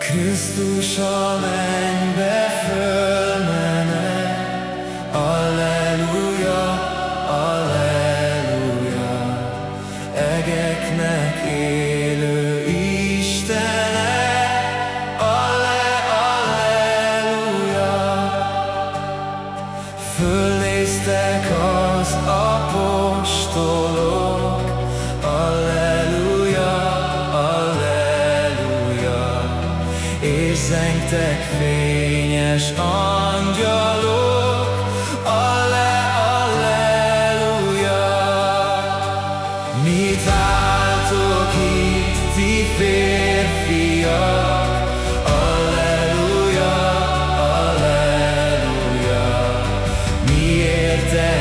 Krisztus a mennybe fölmene, Alleluja, Alleluja, egeknek élő Istene, Alle, Alleluja. Fölnéztek az apostolok, Néktek fényes angyalok, alle, alleluja. Mit álltok itt, ti férfiak? Alleluja, alleluja. Miért te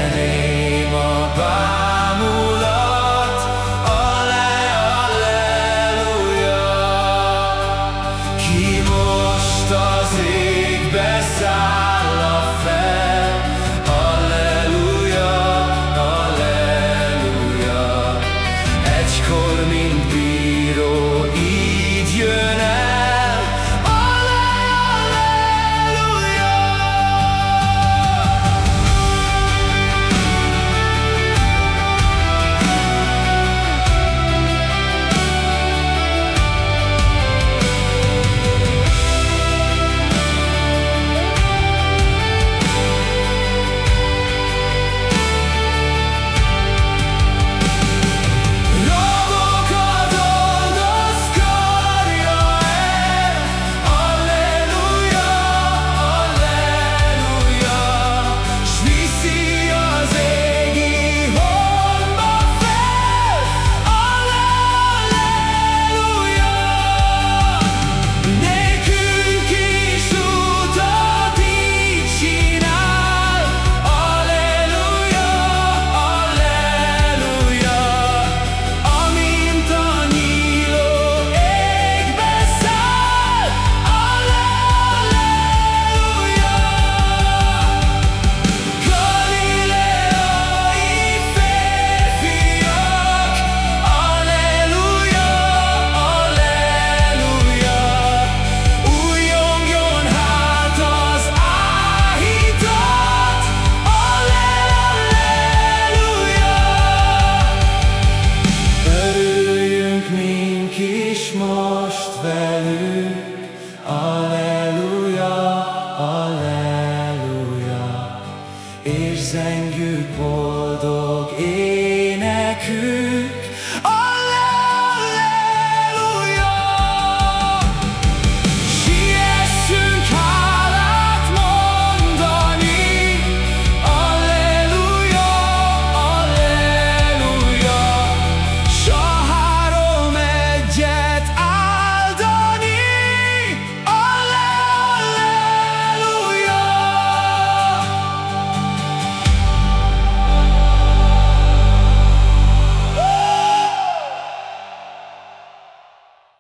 most velük, Alleluja, Alleluja, és zengjük boldog énekünk.